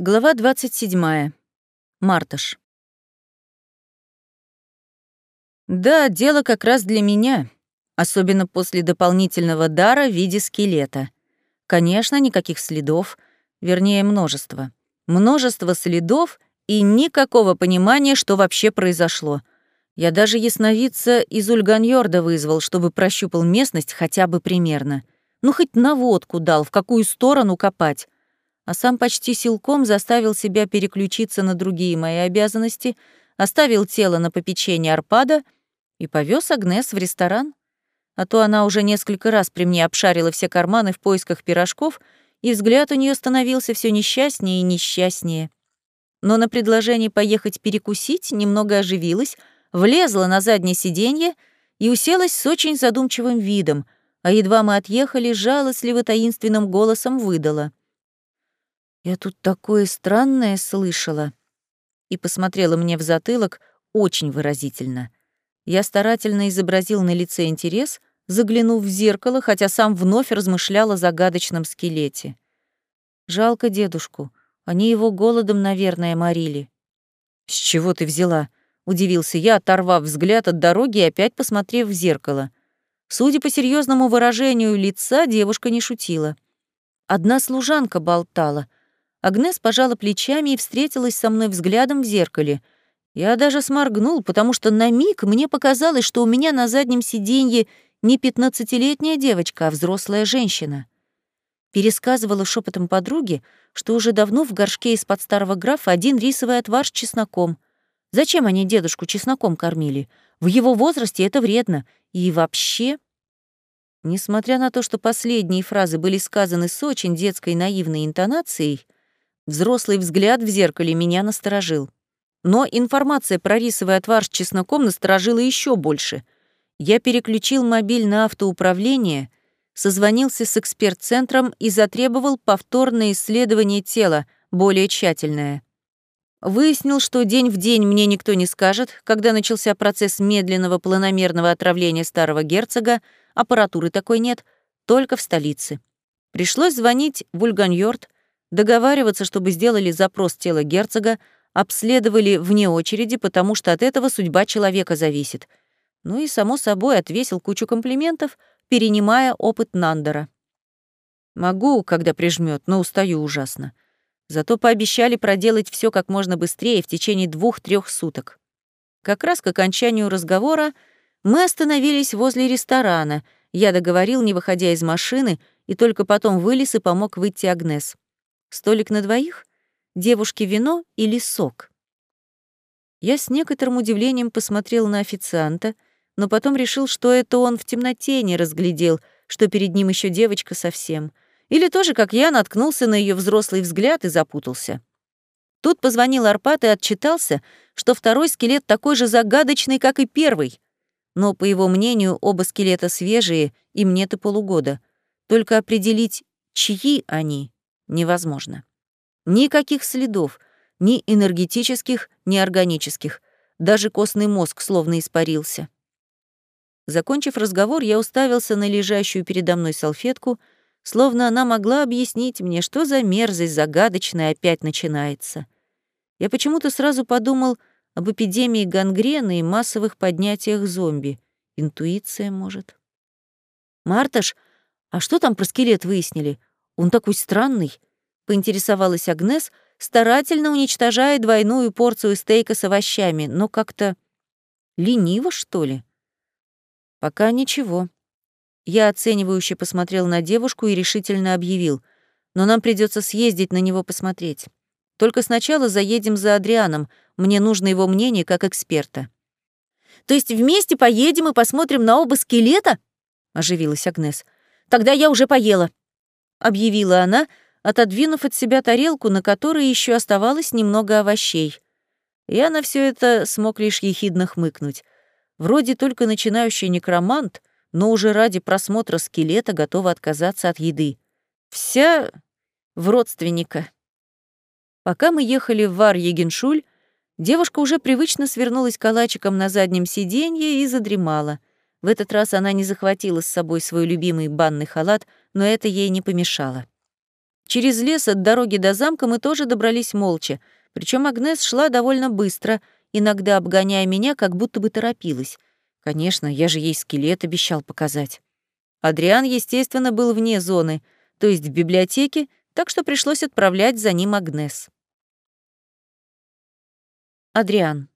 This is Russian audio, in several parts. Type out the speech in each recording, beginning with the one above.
Глава 27. Мартыш. Да, дело как раз для меня, особенно после дополнительного дара в виде скелета. Конечно, никаких следов, вернее, множество. Множество следов и никакого понимания, что вообще произошло. Я даже ясновидца из Ульганьорда вызвал, чтобы прощупал местность хотя бы примерно. Ну, хоть наводку дал, в какую сторону копать а сам почти силком заставил себя переключиться на другие мои обязанности, оставил тело на попечение Арпада и повез Агнес в ресторан. А то она уже несколько раз при мне обшарила все карманы в поисках пирожков, и взгляд у нее становился все несчастнее и несчастнее. Но на предложение поехать перекусить немного оживилась, влезла на заднее сиденье и уселась с очень задумчивым видом, а едва мы отъехали, жалостливо таинственным голосом выдала. Я тут такое странное слышала. И посмотрела мне в затылок очень выразительно. Я старательно изобразил на лице интерес, заглянув в зеркало, хотя сам вновь размышлял о загадочном скелете. Жалко дедушку. Они его голодом, наверное, морили. «С чего ты взяла?» — удивился я, оторвав взгляд от дороги и опять посмотрев в зеркало. Судя по серьезному выражению лица, девушка не шутила. Одна служанка болтала — Агнес пожала плечами и встретилась со мной взглядом в зеркале. Я даже сморгнул, потому что на миг мне показалось, что у меня на заднем сиденье не пятнадцатилетняя девочка, а взрослая женщина. Пересказывала шепотом подруге, что уже давно в горшке из-под старого графа один рисовый отвар с чесноком. Зачем они дедушку чесноком кормили? В его возрасте это вредно. И вообще... Несмотря на то, что последние фразы были сказаны с очень детской наивной интонацией, Взрослый взгляд в зеркале меня насторожил. Но информация про рисовый отвар с чесноком насторожила еще больше. Я переключил мобиль на автоуправление, созвонился с эксперт-центром и затребовал повторное исследование тела, более тщательное. Выяснил, что день в день мне никто не скажет, когда начался процесс медленного планомерного отравления старого герцога, аппаратуры такой нет, только в столице. Пришлось звонить в Ульганьорд, договариваться, чтобы сделали запрос тела герцога, обследовали вне очереди, потому что от этого судьба человека зависит. Ну и, само собой, отвесил кучу комплиментов, перенимая опыт Нандера. Могу, когда прижмет, но устаю ужасно. Зато пообещали проделать все как можно быстрее в течение двух-трех суток. Как раз к окончанию разговора мы остановились возле ресторана. Я договорил, не выходя из машины, и только потом вылез и помог выйти Агнес. Столик на двоих? Девушке вино или сок? Я с некоторым удивлением посмотрел на официанта, но потом решил, что это он в темноте не разглядел, что перед ним еще девочка совсем. Или тоже, как я, наткнулся на ее взрослый взгляд и запутался. Тут позвонил Арпат и отчитался, что второй скелет такой же загадочный, как и первый. Но, по его мнению, оба скелета свежие, им нет и полугода. Только определить, чьи они, невозможно. Никаких следов, ни энергетических, ни органических. Даже костный мозг словно испарился. Закончив разговор, я уставился на лежащую передо мной салфетку, словно она могла объяснить мне, что за мерзость загадочная опять начинается. Я почему-то сразу подумал об эпидемии гангрены и массовых поднятиях зомби. Интуиция, может. «Марташ, а что там про скелет выяснили? Он такой странный», — поинтересовалась Агнес, старательно уничтожая двойную порцию стейка с овощами, но как-то лениво, что ли. Пока ничего. Я оценивающе посмотрел на девушку и решительно объявил, но нам придется съездить на него посмотреть. Только сначала заедем за Адрианом, мне нужно его мнение как эксперта. То есть вместе поедем и посмотрим на оба скелета? оживилась Агнес. Тогда я уже поела. — объявила она, отодвинув от себя тарелку, на которой еще оставалось немного овощей. Я на все это смог лишь ехидно хмыкнуть. Вроде только начинающий некромант, но уже ради просмотра скелета готова отказаться от еды. Вся в родственника. Пока мы ехали в Вар-Егеншуль, девушка уже привычно свернулась калачиком на заднем сиденье и задремала — в этот раз она не захватила с собой свой любимый банный халат, но это ей не помешало. Через лес от дороги до замка мы тоже добрались молча, причем Агнес шла довольно быстро, иногда обгоняя меня, как будто бы торопилась. Конечно, я же ей скелет обещал показать. Адриан, естественно, был вне зоны, то есть в библиотеке, так что пришлось отправлять за ним Агнес. Адриан.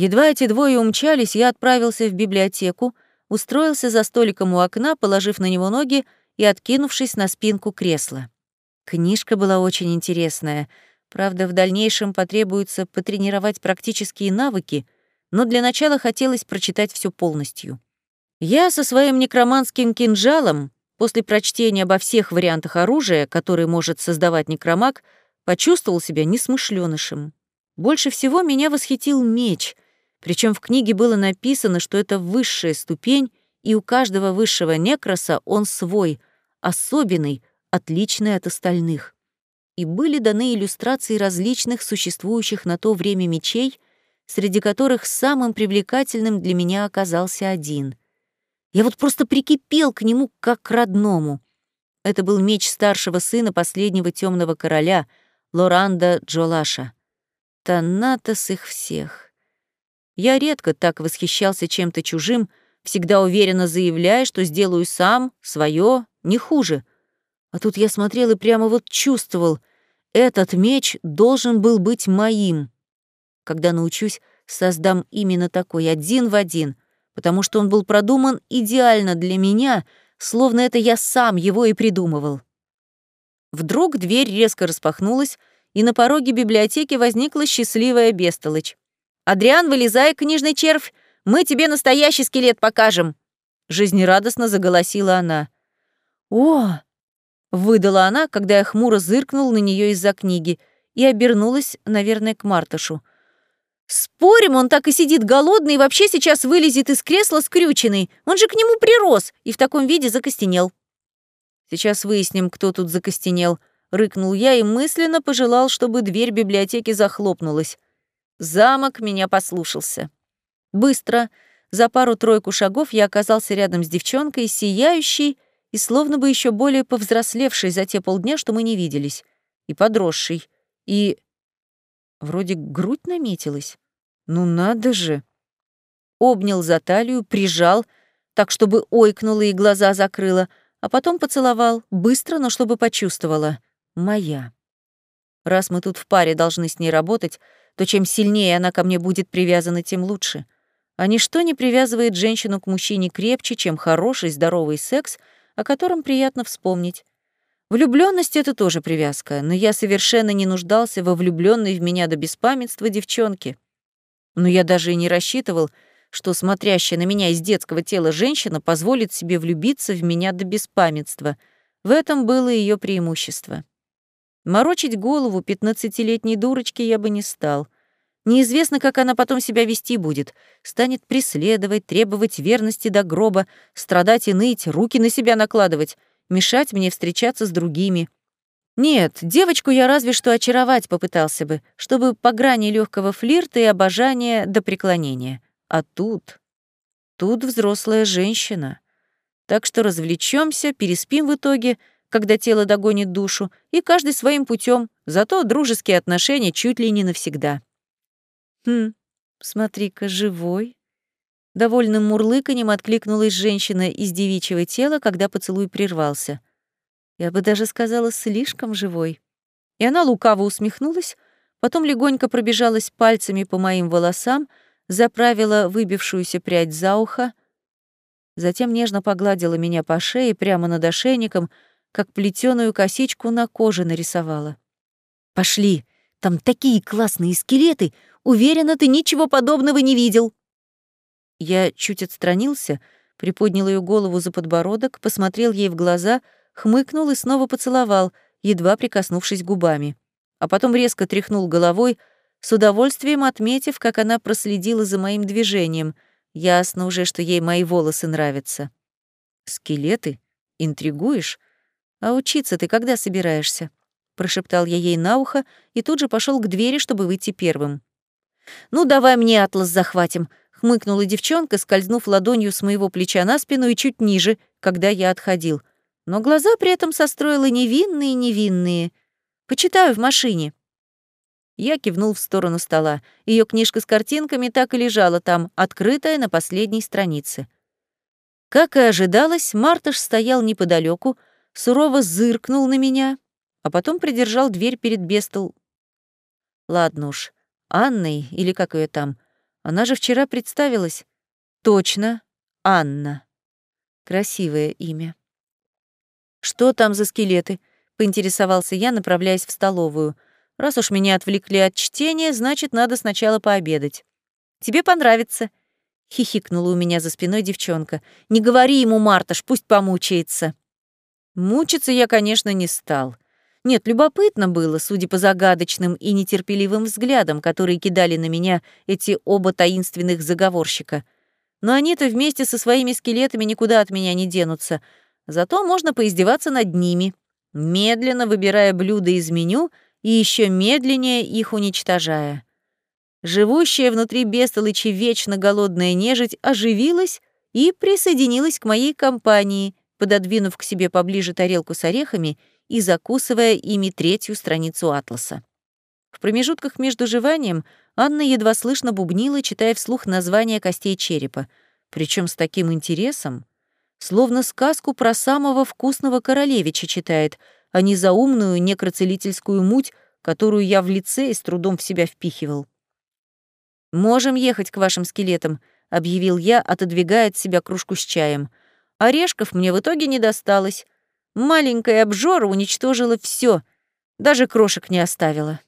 Едва эти двое умчались, я отправился в библиотеку, устроился за столиком у окна, положив на него ноги и откинувшись на спинку кресла. Книжка была очень интересная. Правда, в дальнейшем потребуется потренировать практические навыки, но для начала хотелось прочитать все полностью. Я со своим некроманским кинжалом, после прочтения обо всех вариантах оружия, которые может создавать некромаг, почувствовал себя несмышленышем. Больше всего меня восхитил меч, причем в книге было написано, что это высшая ступень, и у каждого высшего некроса он свой, особенный, отличный от остальных. И были даны иллюстрации различных существующих на то время мечей, среди которых самым привлекательным для меня оказался один. Я вот просто прикипел к нему как к родному. Это был меч старшего сына последнего темного короля, Лоранда Джолаша. Танатос их всех. Я редко так восхищался чем-то чужим, всегда уверенно заявляя, что сделаю сам, свое, не хуже. А тут я смотрел и прямо вот чувствовал, этот меч должен был быть моим. Когда научусь, создам именно такой, один в один, потому что он был продуман идеально для меня, словно это я сам его и придумывал. Вдруг дверь резко распахнулась, и на пороге библиотеки возникла счастливая бестолочь. «Адриан, вылезай, книжный червь! Мы тебе настоящий скелет покажем!» Жизнерадостно заголосила она. «О!» — выдала она, когда я хмуро зыркнул на нее из-за книги и обернулась, наверное, к Мартышу. «Спорим, он так и сидит голодный и вообще сейчас вылезет из кресла скрюченный. Он же к нему прирос и в таком виде закостенел». «Сейчас выясним, кто тут закостенел», — рыкнул я и мысленно пожелал, чтобы дверь библиотеки захлопнулась. Замок меня послушался. Быстро, за пару-тройку шагов я оказался рядом с девчонкой, сияющей и словно бы еще более повзрослевшей за те полдня, что мы не виделись, и подросшей, и... Вроде грудь наметилась. Ну надо же! Обнял за талию, прижал, так, чтобы ойкнула и глаза закрыла, а потом поцеловал, быстро, но чтобы почувствовала — моя. Раз мы тут в паре должны с ней работать, то чем сильнее она ко мне будет привязана, тем лучше. А ничто не привязывает женщину к мужчине крепче, чем хороший, здоровый секс, о котором приятно вспомнить. Влюблённость — это тоже привязка, но я совершенно не нуждался во влюбленной в меня до беспамятства девчонке. Но я даже и не рассчитывал, что смотрящая на меня из детского тела женщина позволит себе влюбиться в меня до беспамятства. В этом было ее преимущество. Морочить голову пятнадцатилетней дурочке я бы не стал. Неизвестно, как она потом себя вести будет. Станет преследовать, требовать верности до гроба, страдать и ныть, руки на себя накладывать, мешать мне встречаться с другими. Нет, девочку я разве что очаровать попытался бы, чтобы по грани легкого флирта и обожания до преклонения. А тут... Тут взрослая женщина. Так что развлечемся, переспим в итоге — когда тело догонит душу, и каждый своим путем, зато дружеские отношения чуть ли не навсегда. Хм, смотри-ка, живой. Довольным мурлыканьем откликнулась женщина из девичьего тела, когда поцелуй прервался. Я бы даже сказала, слишком живой. И она лукаво усмехнулась, потом легонько пробежалась пальцами по моим волосам, заправила выбившуюся прядь за ухо, затем нежно погладила меня по шее прямо над ошейником, как плетеную косичку на коже нарисовала. «Пошли, там такие классные скелеты! Уверена, ты ничего подобного не видел!» Я чуть отстранился, приподнял ее голову за подбородок, посмотрел ей в глаза, хмыкнул и снова поцеловал, едва прикоснувшись губами. А потом резко тряхнул головой, с удовольствием отметив, как она проследила за моим движением. Ясно уже, что ей мои волосы нравятся. «Скелеты? Интригуешь?» «А учиться ты когда собираешься?» Прошептал я ей на ухо и тут же пошел к двери, чтобы выйти первым. «Ну, давай мне атлас захватим», — хмыкнула девчонка, скользнув ладонью с моего плеча на спину и чуть ниже, когда я отходил. но глаза при этом состроила невинные-невинные. «Почитаю в машине». Я кивнул в сторону стола. Ее книжка с картинками так и лежала там, открытая на последней странице. Как и ожидалось, Мартыш стоял неподалеку, сурово зыркнул на меня, а потом придержал дверь перед Бестол. Ладно уж, Анной, или как ее там, она же вчера представилась. Точно, Анна. Красивое имя. «Что там за скелеты?» — поинтересовался я, направляясь в столовую — Раз уж меня отвлекли от чтения, значит, надо сначала пообедать. Тебе понравится. Хихикнула у меня за спиной девчонка. Не говори ему, Марташ, пусть помучается. Мучиться я, конечно, не стал. Нет, любопытно было, судя по загадочным и нетерпеливым взглядам, которые кидали на меня эти оба таинственных заговорщика. Но они-то вместе со своими скелетами никуда от меня не денутся. Зато можно поиздеваться над ними, медленно выбирая блюда из меню — и еще медленнее их уничтожая. Живущая внутри бестолычи вечно голодная нежить оживилась и присоединилась к моей компании, пододвинув к себе поближе тарелку с орехами и закусывая ими третью страницу атласа. В промежутках между жеванием Анна едва слышно бубнила, читая вслух название костей черепа, причем с таким интересом, словно сказку про самого вкусного королевича читает — а не заумную некроцелительскую муть, которую я в лице и с трудом в себя впихивал. «Можем ехать к вашим скелетам», — объявил я, отодвигая от себя кружку с чаем. Орешков мне в итоге не досталось. Маленькая обжора уничтожила все, даже крошек не оставила.